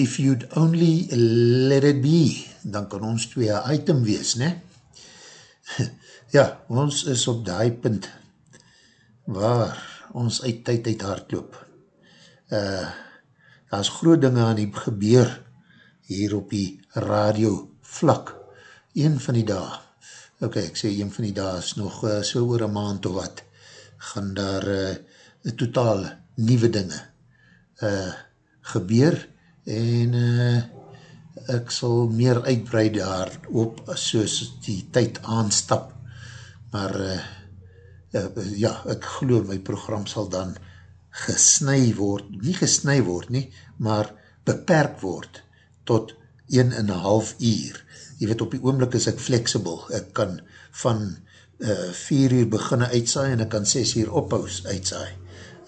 if you'd only let it be, dan kan ons twee item wees, ne? ja, ons is op die punt waar ons uit tyd uit hardloop. Uh, daar is groot dinge aan die gebeur hier op die radio vlak. Een van die dag, ok, ek sê een van die dag is nog uh, so oor een maand of wat, gaan daar uh, totaal nieuwe dinge uh, gebeur en uh, ek sal meer uitbreid daar op soos die tyd aanstap maar uh, uh, ja, ek geloof my program sal dan gesnui word, nie gesnui word nie, maar beperk word tot 1 en een half uur. Jy weet, op die oomlik is ek flexible, ek kan van uh, 4 uur beginne uitsaai en ek kan 6 uur ophous uitsaai.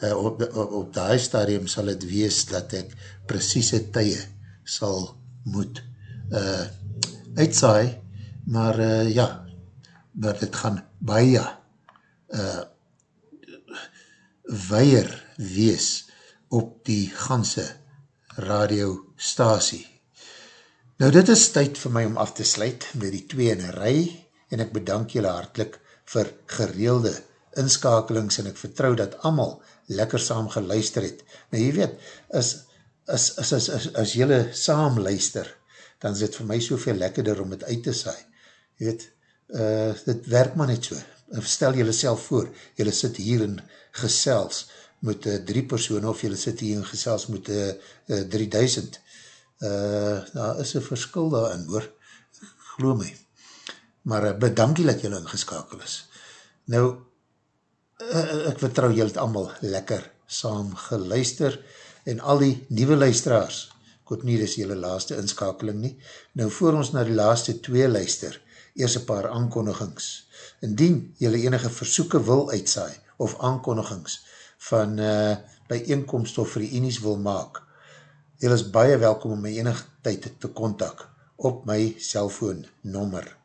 Uh, op, op, op die stadium sal het wees dat ek precieze tye sal moet uh, uitsaai, maar uh, ja, dat het gaan baie uh, weier wees op die ganse radiostasie. Nou dit is tyd vir my om af te sluit met die twee in een rij en ek bedank julle hartlik vir gereelde inskakelings en ek vertrou dat amal lekker saam geluister het. Nou jy weet, as, as, as, as, as, as julle saam luister, dan is het vir my soveel lekkerder om het uit te saai. Jy weet, uh, dit werk maar net so. Stel julle self voor, julle sit hier in gesels met uh, drie persoon of julle sit hier in gesels met uh, uh, 3000. Uh, daar is een verskil daarin hoor, geloof my. Maar uh, bedankie dat julle ingeskakel is. Nou, uh, ek vertrouw julle het allemaal lekker saam geluister en al die nieuwe luisteraars, ek hoop nie, dis julle laaste inskakeling nie. Nou, voor ons na die laaste twee luister, eers een paar aankondigings. Indien julle enige versoeken wil uitsaai, of aankondigings van uh, bijeenkomst of reenies wil maak, julle is baie welkom om my enige tyd te kontak op my cellfoon nommer.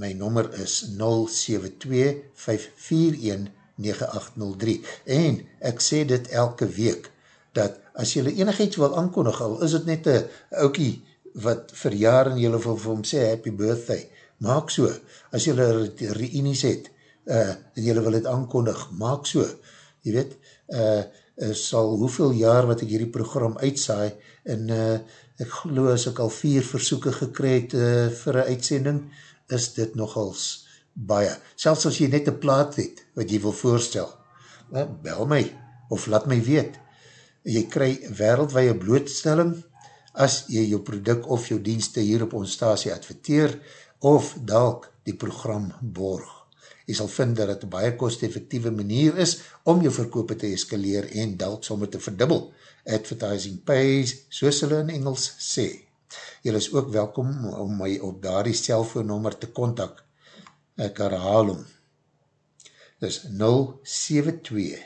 My nommer is 072-541-9803 en ek sê dit elke week, dat as julle enigheid wil aankondig, al is het net een oukie wat verjaar en julle wil vir hom sê happy birthday, maak so. As julle reenies het, uh, en julle wil het aankondig, maak so. Je weet, uh, sal hoeveel jaar wat ek hierdie program uitsaai, en uh, ek geloof as ek al vier versoeken gekry het uh, vir een uitsending, is dit nogals baie. Selfs as jy net een plaat het, wat jy wil voorstel, uh, bel my, of laat my weet. Jy kry wereldwaie blootstelling, as jy jou product of jou dienste hier op ons stasie adverteer, of dalk die program borg. Jy sal vind dat het een baie kost-effectieve manier is om jou verkoop te eskaleer en dalk somme te verdubbel. Advertising pays, soos hulle in Engels sê. Jy is ook welkom om my op daar die cellfoonnummer te kontak. Ek herhaal om. Dis 072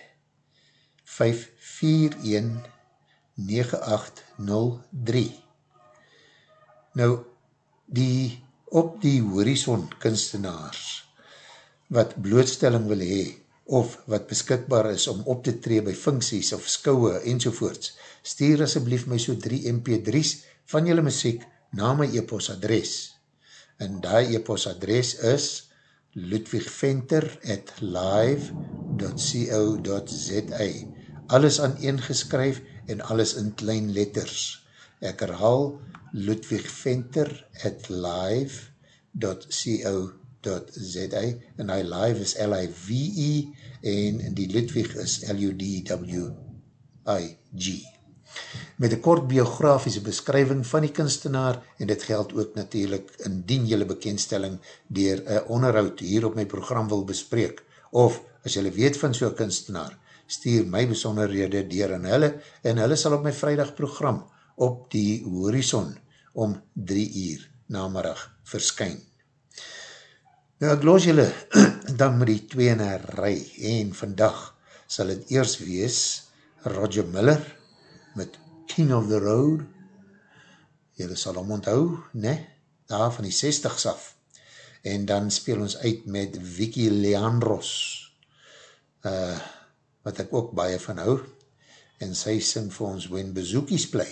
541 9803 Nou, die op die horizon kunstenaars wat blootstelling wil hee, of wat beskikbaar is om op te tree by funksies of skouwe enzovoorts, stuur asjeblief my so 3 mp3's van julle muziek na my e-post adres. En die e-post adres is ludwigventer at live.co.za Alles aan een geskryf en alles in klein letters. Ek herhaal ludwigventer at live.co.za en hy live is L-I-V-E en die Ludwig is L-U-D-W-I-G. Met een kort biografiese beskrywing van die kunstenaar en dit geld ook natuurlijk indien jylle bekendstelling dier een onderhoud hier op my program wil bespreek of as jylle weet van so'n kunstenaar, stuur my besonderhede dier aan hulle en hulle sal op my vrijdag program op die horizon om drie uur namerig verskyn. Nou ek los julle dan met die twee in een rij en vandag sal het eers wees Roger Miller met King of the Road. Julle sal om onthou ne, daar van die 60s af. En dan speel ons uit met Vicky Leandros uh, wat ek ook baie van hou. En sy sing vir ons When Bezoekies Play.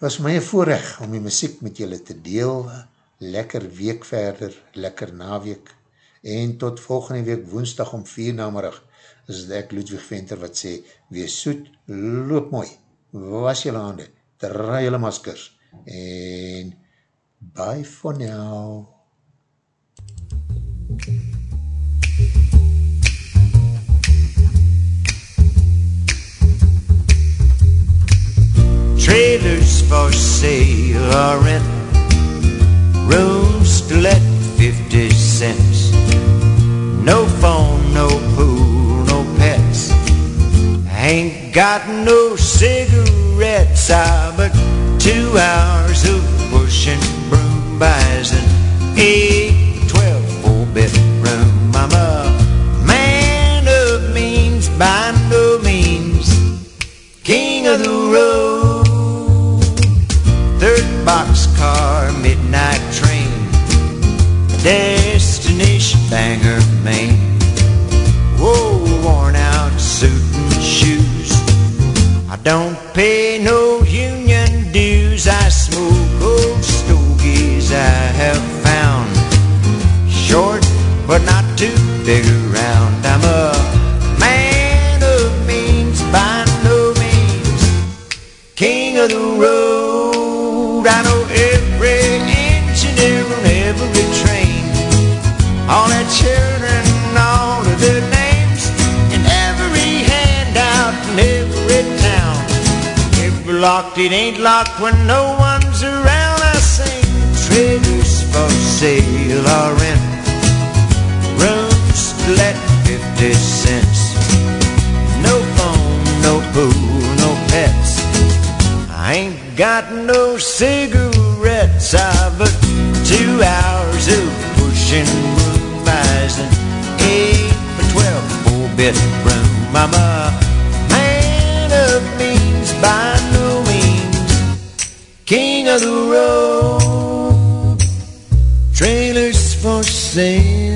Was my voorrecht om die muziek met julle te deel. Lekker week verder, lekker naweek, en tot volgende week woensdag om vier namerig, is het ek Ludwig Venter wat sê, wees soet, loop mooi, was jylle hande, draai jylle maskers, en bye for now. Trailers for sale are rent Rooms to let 50 cents. No phone, no pool. Ain't got no cigarettes, ah, but two hours of pushing broom buys an 8, 12, 4 bedroom. I'm a man of means by no means, king of the road. Third boxcar, midnight train, Destination Bangor, Maine. Whoa, worn out suit and shoes don't pay no union dues. I smoke old stogies I have found. Short, but not too big around. I'm a it ain't locked when no one's around. I sing trailers for sale or rent. Rooms let 50 cents. No phone, no pool, no pets. I ain't got no cigarettes. I've but two hours of pushing room buys an eight for twelve four bedroom. I'm a man of means by. King of the road. Trailers for sale.